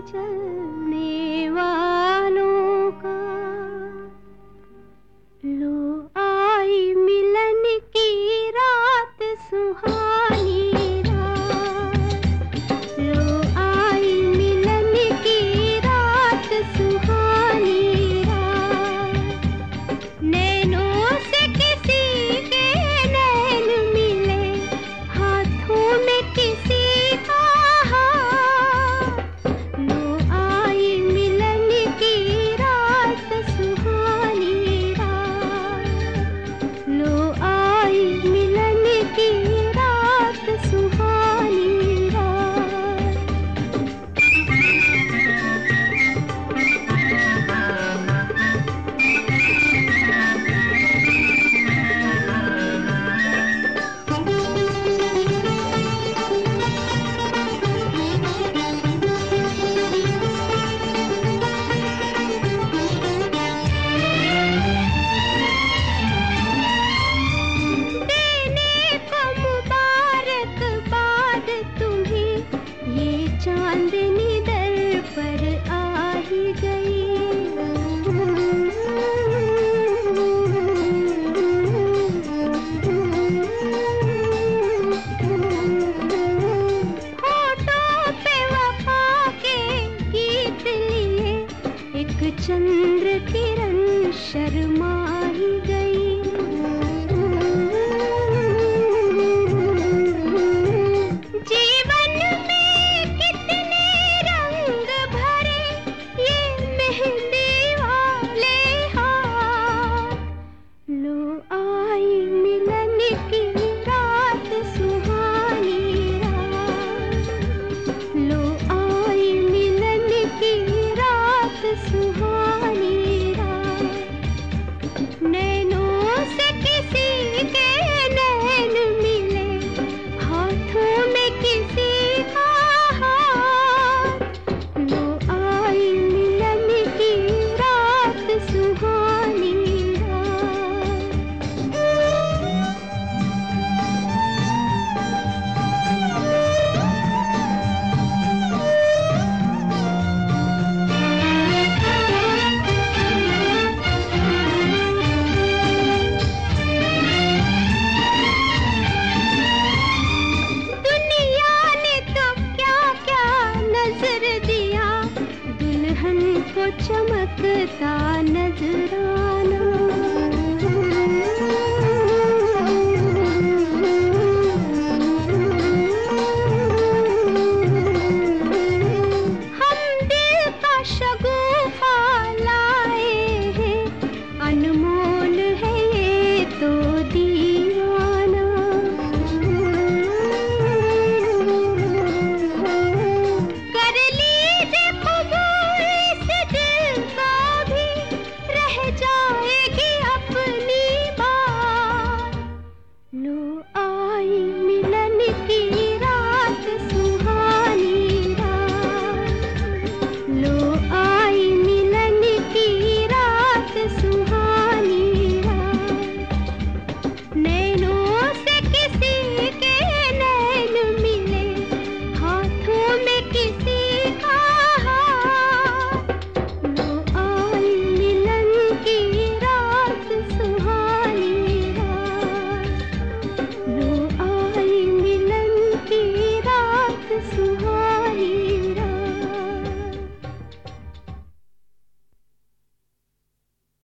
चल வந்தே दुल्हन को चमकता नजराना।